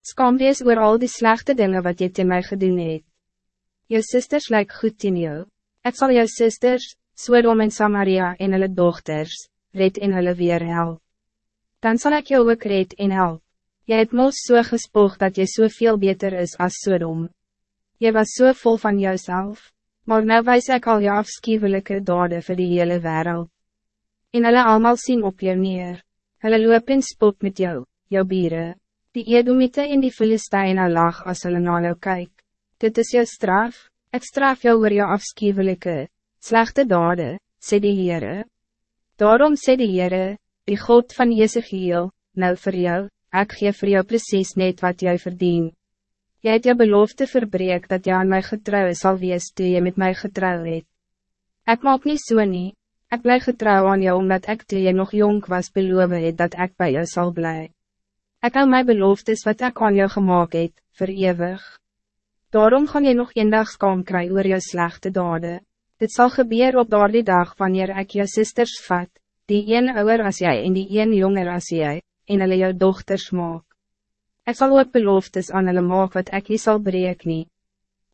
Skam wees oor al die slechte dingen wat jy te mij gedoen het. Jou sisters lijkt goed in jou. Ik zal jou sisters, Sodom en Samaria en hulle dochters, red en hulle weer help. Dan zal ik jou ook red en help. Jy het mos so gespoog dat jy so veel beter is als Sodom. Jy was so vol van jouself, maar nou wijs ik al jou afschuwelijke dade vir die hele wereld. En hulle allemaal zien op jou neer. Hulle loop in spot met jou, jou bieren. Die Edomite en die Filisteine lag as hulle na jou kyk. Dit is jou straf, ik straf jou oor jou afschuwelijke, slechte dade, sê die Heere. Daarom sê die Heere, die God van Jezegiel, nou voor jou, ik geef voor jou precies net wat jij verdient. Jy het jou belofte verbreek dat jy aan my getrouw sal wees toe jy met my getrouw het. Ek maak nie so nie, ek bly getrouw aan jou omdat ek toe jy nog jong was beloof het dat ik bij jou zal blij. Ik hou my beloftes wat ik aan jou gemaakt het, verewig. Daarom gaan jy nog een dag skam kry oor jou slechte dade. Dit zal gebeuren op daardie dag wanneer ik jou sisters vat, die een ouder als jij en die een jonger als jij, en hulle jou dochters maak. Ik zal ook beloftes aan hulle maak wat ik nie sal breek nie.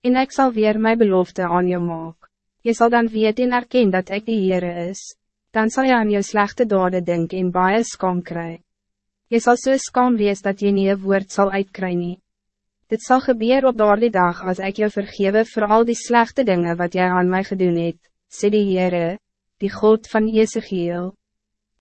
En ik zal weer mijn belofte aan jou maak. Je zal dan weet en erken dat ik die Heere is. Dan zal je aan jou slechte dade denken en baie skam kry. Je zal so skam wees dat je nie een woord zal uitkry nie. Dit zal gebeuren op daardie dag als ik jou vergewe voor al die slechte dingen wat jij aan mij gedoen het, sê die Heere, die God van Jezegiel.